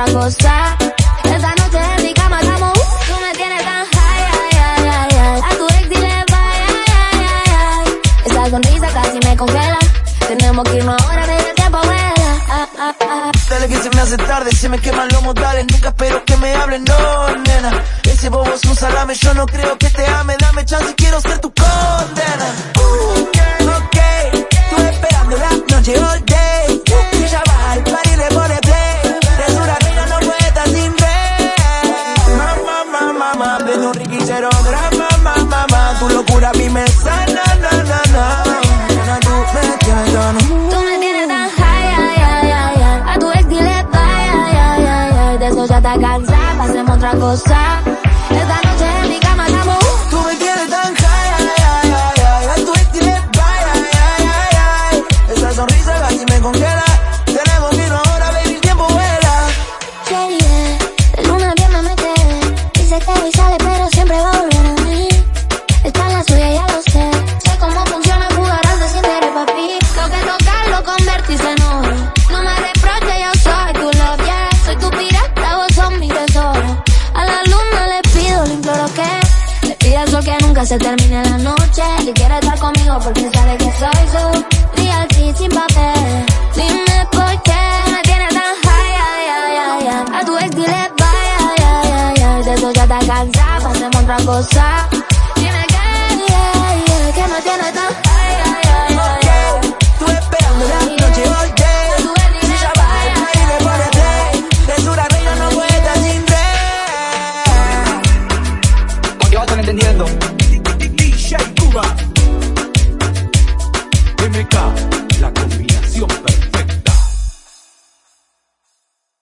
Esa noche en mi cama estamos, tú me tienes tan high, ay, ay, ay, ay. A tu ex dile bye, ay, ay, ay, ay. Esa sonrisa casi me congela. Tenemos que irnos ahora, pero el tiempo vuela. Ah, ah, ah. Dale que se me hace tarde, se me queman los modales. Nunca espero que me hablen, no, nena. Ese bobo es un salame, yo no creo que te ame. Dame chance, quiero ser tu conde. Prende un Ricky cero drama, mamá, mamá. Tu locura a mí me sana, na, na, na. Tú me tienes tan. Tú me tienes tan high, ay, ay, ay, ay. A tu ex dile bye, ay, ay, ay, ay. De eso ya está cansada, pasemos otra cosa. Nunca se termine la noche. Que quiere estar conmigo porque sabe que soy su reality sin papel. Dime por qué me tiene tan high, ay, ay, ay, ay. A tu ex dile bye, ay, ay, ay, ay. De eso ya está cansada, pasemos otra cosa. Dime que, yeah, yeah, que me tiene tan high, ay, ay, ay, ay. Tú esperando la noche day. la combinación perfecta.